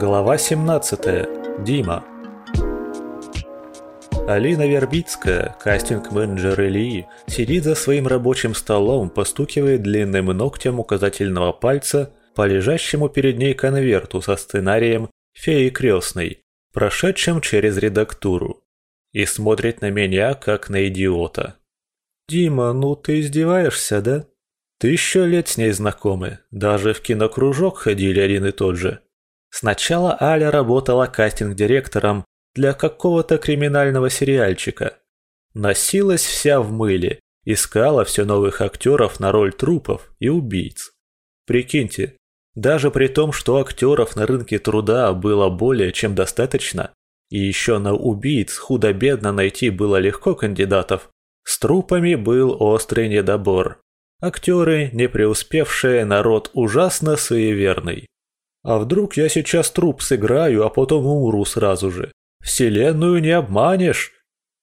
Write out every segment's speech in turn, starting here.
Глава 17. Дима. Алина Вербицкая, кастинг-менеджер Ильи, сидит за своим рабочим столом, постукивает длинным ногтем указательного пальца по лежащему перед ней конверту со сценарием «Феи крестной», прошедшим через редактуру, и смотрит на меня, как на идиота. «Дима, ну ты издеваешься, да? Тысячу лет с ней знакомы, даже в кинокружок ходили один и тот же. Сначала Аля работала кастинг-директором для какого-то криминального сериальчика. Носилась вся в мыле, искала все новых актеров на роль трупов и убийц. Прикиньте, даже при том, что актеров на рынке труда было более чем достаточно, и еще на убийц худо-бедно найти было легко кандидатов, с трупами был острый недобор. Актеры, не преуспевшие, народ ужасно суеверный. А вдруг я сейчас труп сыграю, а потом умру сразу же? Вселенную не обманешь.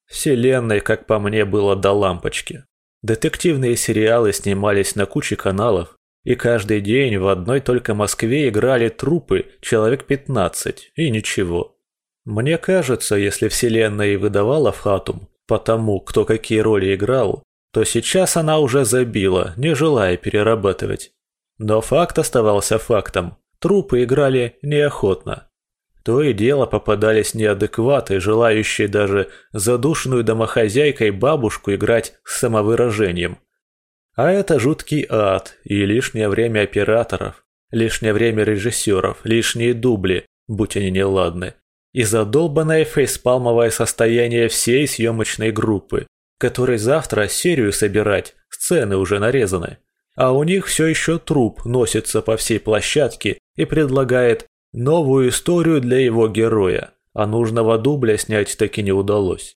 Вселенной, как по мне, было до лампочки. Детективные сериалы снимались на куче каналов, и каждый день в одной только Москве играли трупы человек 15, и ничего. Мне кажется, если Вселенная и выдавала в Хатум, по тому, кто какие роли играл, то сейчас она уже забила, не желая перерабатывать. Но факт оставался фактом. Трупы играли неохотно. То и дело попадались неадекваты, желающие даже задушенную домохозяйкой бабушку играть с самовыражением. А это жуткий ад и лишнее время операторов, лишнее время режиссеров, лишние дубли, будь они неладны и задолбанное фейспалмовое состояние всей съемочной группы, которой завтра серию собирать, сцены уже нарезаны. А у них все еще труп носится по всей площадке и предлагает новую историю для его героя, а нужного дубля снять таки не удалось.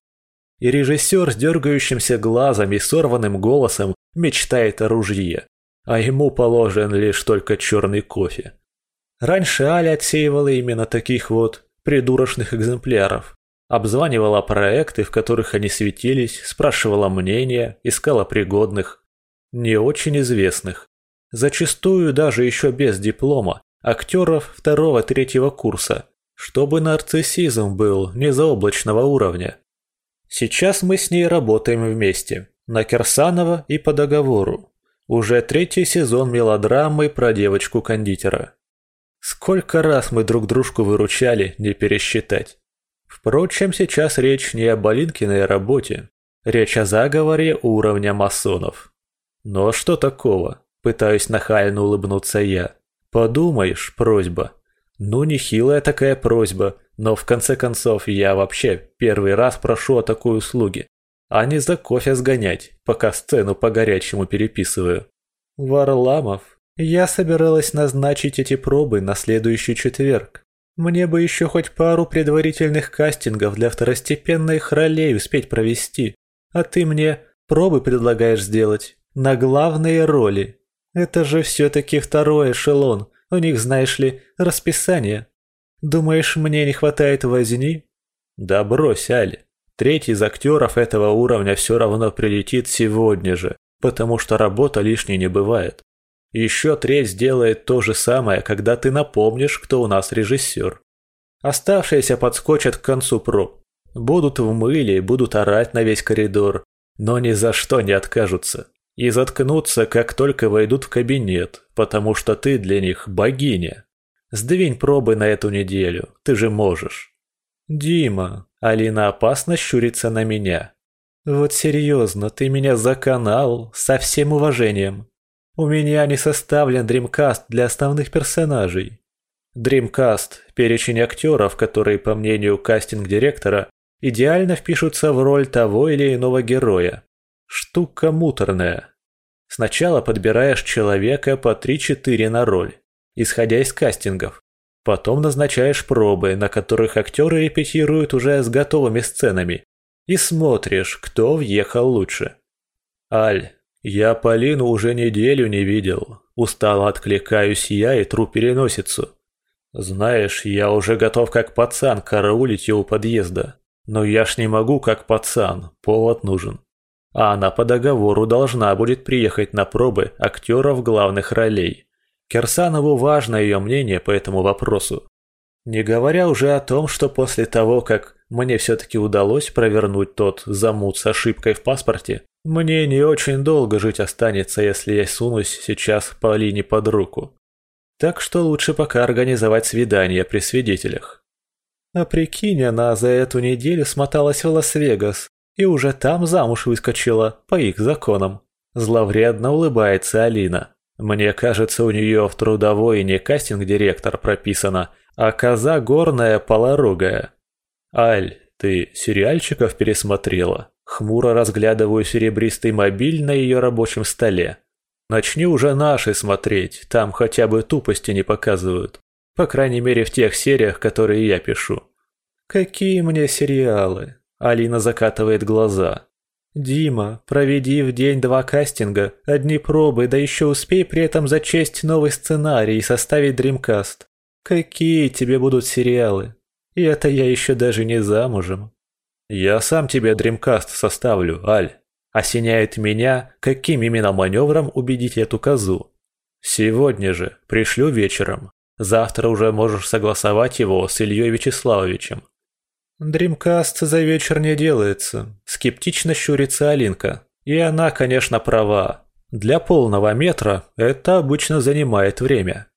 И режиссер с дергающимся глазом и сорванным голосом мечтает о ружье, а ему положен лишь только черный кофе. Раньше Аля отсеивала именно таких вот придурочных экземпляров. Обзванивала проекты, в которых они светились, спрашивала мнения, искала пригодных, не очень известных. Зачастую даже еще без диплома, актеров второго-третьего курса, чтобы нарциссизм был не заоблачного уровня. Сейчас мы с ней работаем вместе, на Кирсанова и по договору. Уже третий сезон мелодрамы про девочку-кондитера. Сколько раз мы друг дружку выручали, не пересчитать. Впрочем, сейчас речь не о Болинкиной работе. Речь о заговоре уровня масонов. Но что такого? Пытаюсь нахально улыбнуться я. Подумаешь, просьба. Ну, нехилая такая просьба, но в конце концов я вообще первый раз прошу о такой услуге. А не за кофе сгонять, пока сцену по-горячему переписываю. Варламов, я собиралась назначить эти пробы на следующий четверг. Мне бы еще хоть пару предварительных кастингов для второстепенных ролей успеть провести. А ты мне пробы предлагаешь сделать на главные роли. Это же все-таки второй эшелон. У них, знаешь ли, расписание. Думаешь, мне не хватает возни? Да брось, Али. Третий из актеров этого уровня все равно прилетит сегодня же, потому что работа лишней не бывает. Еще треть сделает то же самое, когда ты напомнишь, кто у нас режиссер. Оставшиеся подскочат к концу проб. Будут в мыле, будут орать на весь коридор, но ни за что не откажутся. И заткнутся, как только войдут в кабинет, потому что ты для них богиня. Сдвинь пробы на эту неделю, ты же можешь. Дима, Алина опасно щурится на меня. Вот серьезно, ты меня заканал, со всем уважением. У меня не составлен дримкаст для основных персонажей. Дримкаст – перечень актеров, которые, по мнению кастинг-директора, идеально впишутся в роль того или иного героя. Штука муторная. Сначала подбираешь человека по 3-4 на роль, исходя из кастингов. Потом назначаешь пробы, на которых актеры репетируют уже с готовыми сценами. И смотришь, кто въехал лучше. Аль, «Я Полину уже неделю не видел. Устало откликаюсь я и тру переносицу. Знаешь, я уже готов как пацан караулить ее у подъезда. Но я ж не могу как пацан, повод нужен. А она по договору должна будет приехать на пробы актеров главных ролей. Кирсанову важно ее мнение по этому вопросу. Не говоря уже о том, что после того, как мне все-таки удалось провернуть тот замут с ошибкой в паспорте, мне не очень долго жить останется, если я сунусь сейчас по линии под руку. Так что лучше пока организовать свидание при свидетелях. А прикинь, она за эту неделю смоталась в Лас-Вегас и уже там замуж выскочила, по их законам. Зловредно улыбается Алина. Мне кажется, у нее в трудовой не кастинг-директор прописано, а коза горная полорогая. Аль, ты сериальчиков пересмотрела? Хмуро разглядываю серебристый мобиль на ее рабочем столе. Начни уже наши смотреть, там хотя бы тупости не показывают. По крайней мере в тех сериях, которые я пишу. Какие мне сериалы? Алина закатывает глаза. «Дима, проведи в день два кастинга, одни пробы, да еще успей при этом зачесть новый сценарий и составить дримкаст. Какие тебе будут сериалы? И это я еще даже не замужем». «Я сам тебе дримкаст составлю, Аль», осеняет меня, каким именно маневром убедить эту козу. Сегодня же, пришлю вечером. Завтра уже можешь согласовать его с Ильей Вячеславовичем. «Дримкаст за вечер не делается», – скептично щурится Алинка. И она, конечно, права. Для полного метра это обычно занимает время.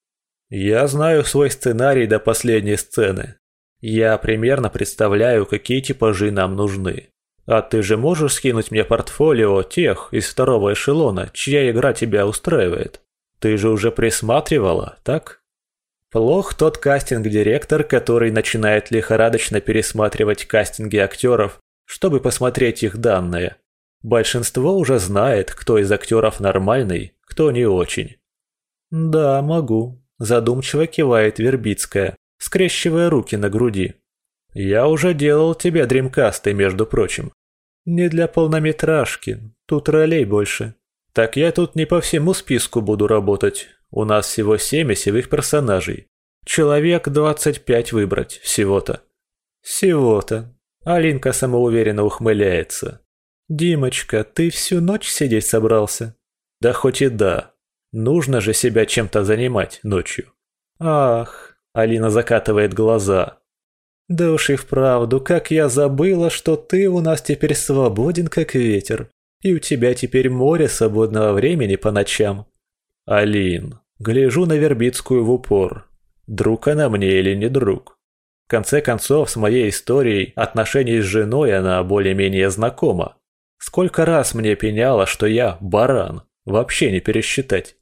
Я знаю свой сценарий до последней сцены. Я примерно представляю, какие типажи нам нужны. А ты же можешь скинуть мне портфолио тех из второго эшелона, чья игра тебя устраивает? Ты же уже присматривала, так? Плох тот кастинг-директор, который начинает лихорадочно пересматривать кастинги актеров, чтобы посмотреть их данные. Большинство уже знает, кто из актеров нормальный, кто не очень. «Да, могу», – задумчиво кивает Вербицкая, скрещивая руки на груди. «Я уже делал тебе дримкасты, между прочим. Не для полнометражки, тут ролей больше. Так я тут не по всему списку буду работать, у нас всего семь осевых персонажей. Человек двадцать пять выбрать, всего-то. Всего-то. Алинка самоуверенно ухмыляется. «Димочка, ты всю ночь сидеть собрался?» «Да хоть и да. Нужно же себя чем-то занимать ночью». «Ах!» – Алина закатывает глаза. «Да уж и вправду, как я забыла, что ты у нас теперь свободен, как ветер, и у тебя теперь море свободного времени по ночам. Алин, гляжу на Вербицкую в упор. Друг она мне или не друг? В конце концов, с моей историей отношений с женой она более-менее знакома. Сколько раз мне пеняло, что я баран, вообще не пересчитать.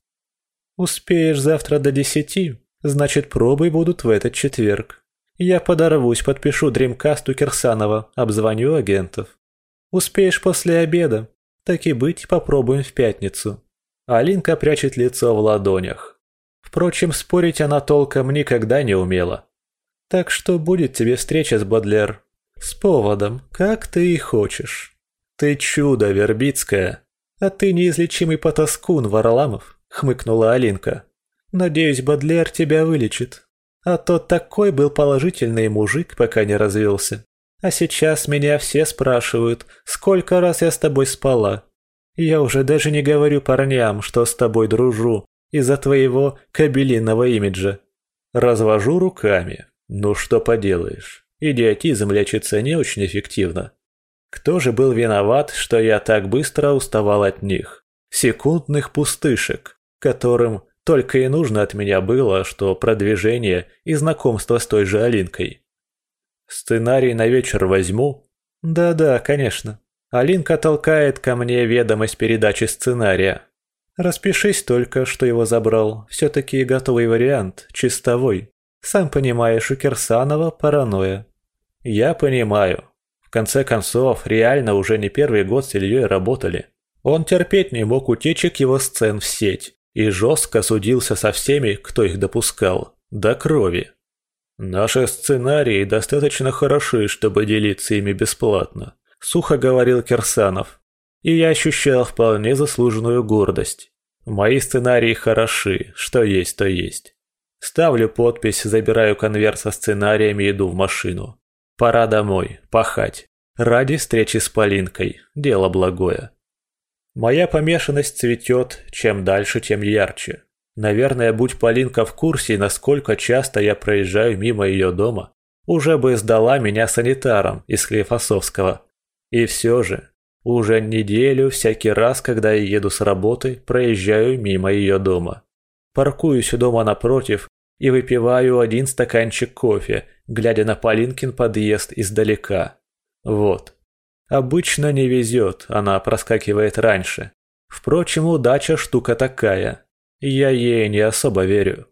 Успеешь завтра до десяти, значит пробы будут в этот четверг. Я подорвусь, подпишу дримкаст у Кирсанова, обзвоню агентов. Успеешь после обеда, так и быть, попробуем в пятницу. Алинка прячет лицо в ладонях. Впрочем, спорить она толком никогда не умела. Так что будет тебе встреча с Бодлер. С поводом, как ты и хочешь. Ты чудо, Вербицкая. А ты неизлечимый потаскун, Варламов, хмыкнула Алинка. Надеюсь, Бодлер тебя вылечит. А то такой был положительный мужик, пока не развелся. А сейчас меня все спрашивают, сколько раз я с тобой спала. Я уже даже не говорю парням, что с тобой дружу, из-за твоего кабелиного имиджа. Развожу руками. Ну что поделаешь, идиотизм лечится не очень эффективно. Кто же был виноват, что я так быстро уставал от них? Секундных пустышек, которым только и нужно от меня было, что продвижение и знакомство с той же Алинкой. Сценарий на вечер возьму? Да-да, конечно. Алинка толкает ко мне ведомость передачи сценария. Распишись только, что его забрал. Все-таки готовый вариант, чистовой. Сам понимаешь, у Кирсанова паранойя. Я понимаю. В конце концов, реально уже не первый год с Ильей работали. Он терпеть не мог утечек его сцен в сеть и жестко судился со всеми, кто их допускал. До крови. Наши сценарии достаточно хороши, чтобы делиться ими бесплатно сухо говорил Кирсанов. И я ощущал вполне заслуженную гордость. Мои сценарии хороши, что есть, то есть. Ставлю подпись, забираю конверт со сценариями и иду в машину. Пора домой, пахать. Ради встречи с Полинкой, дело благое. Моя помешанность цветет, чем дальше, тем ярче. Наверное, будь Полинка в курсе, насколько часто я проезжаю мимо ее дома, уже бы сдала меня санитаром из Хлефосовского. И все же, уже неделю всякий раз, когда я еду с работы, проезжаю мимо ее дома. Паркуюсь у дома напротив и выпиваю один стаканчик кофе, глядя на Полинкин подъезд издалека. Вот. Обычно не везет, она проскакивает раньше. Впрочем, удача штука такая. Я ей не особо верю.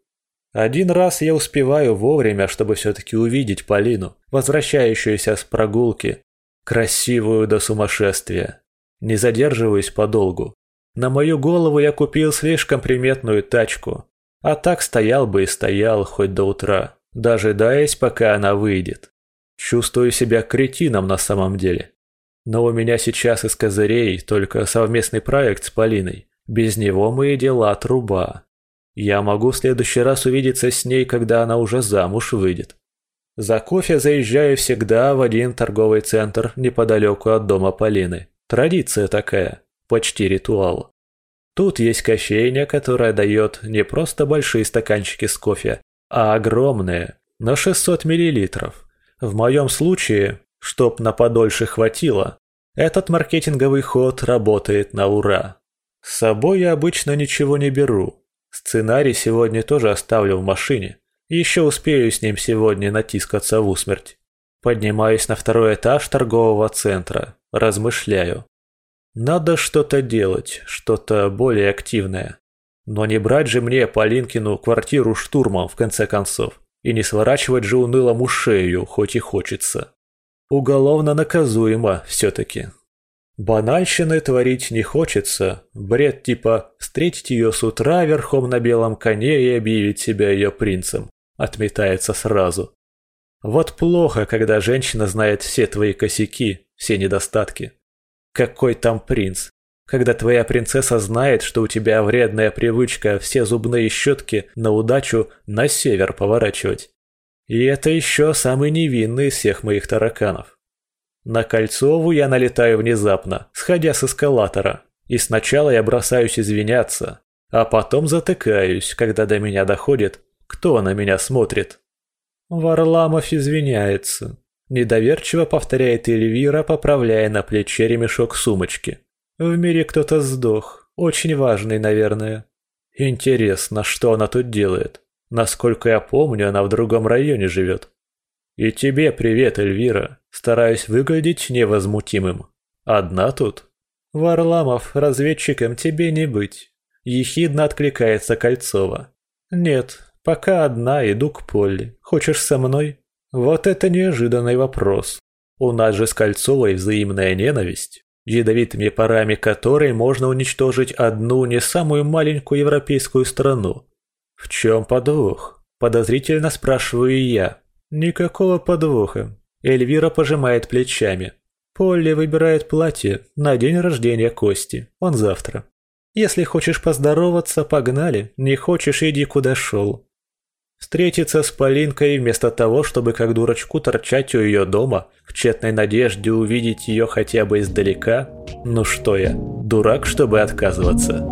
Один раз я успеваю вовремя, чтобы все-таки увидеть Полину, возвращающуюся с прогулки, красивую до сумасшествия. Не задерживаюсь подолгу. На мою голову я купил слишком приметную тачку, а так стоял бы и стоял хоть до утра, дожидаясь, пока она выйдет. Чувствую себя кретином на самом деле. Но у меня сейчас из козырей только совместный проект с Полиной. Без него мои дела труба. Я могу в следующий раз увидеться с ней, когда она уже замуж выйдет. За кофе заезжаю всегда в один торговый центр неподалеку от дома Полины. Традиция такая, почти ритуал. Тут есть кофейня, которая дает не просто большие стаканчики с кофе, а огромные, на 600 миллилитров. В моем случае, чтоб на подольше хватило, этот маркетинговый ход работает на ура. С собой я обычно ничего не беру. Сценарий сегодня тоже оставлю в машине. Еще успею с ним сегодня натискаться в усмерть. Поднимаюсь на второй этаж торгового центра. Размышляю. Надо что-то делать, что-то более активное. Но не брать же мне Полинкину квартиру штурмом, в конце концов. И не сворачивать же унылому шею, хоть и хочется. Уголовно наказуемо все-таки. Банальщины творить не хочется. Бред типа «встретить ее с утра верхом на белом коне и объявить себя ее принцем» отметается сразу. Вот плохо, когда женщина знает все твои косяки, все недостатки. Какой там принц? Когда твоя принцесса знает, что у тебя вредная привычка все зубные щетки на удачу на север поворачивать. И это еще самый невинный из всех моих тараканов. На Кольцову я налетаю внезапно, сходя с эскалатора. И сначала я бросаюсь извиняться, а потом затыкаюсь, когда до меня доходит, кто на меня смотрит. Варламов извиняется. Недоверчиво повторяет Эльвира, поправляя на плече ремешок сумочки. В мире кто-то сдох, очень важный, наверное. Интересно, что она тут делает? Насколько я помню, она в другом районе живет. И тебе привет, Эльвира. Стараюсь выглядеть невозмутимым. Одна тут? Варламов, разведчиком тебе не быть. Ехидно откликается Кольцова. Нет, пока одна иду к Полли. Хочешь со мной? Вот это неожиданный вопрос. У нас же с Кольцовой взаимная ненависть, ядовитыми парами которой можно уничтожить одну не самую маленькую европейскую страну. В чем подвох? Подозрительно спрашиваю я. Никакого подвоха. Эльвира пожимает плечами. Полли выбирает платье на день рождения Кости. Он завтра. Если хочешь поздороваться, погнали. Не хочешь, иди куда шел. Встретиться с Полинкой вместо того, чтобы как дурачку торчать у ее дома, в тщетной надежде увидеть ее хотя бы издалека? Ну что я, дурак, чтобы отказываться?»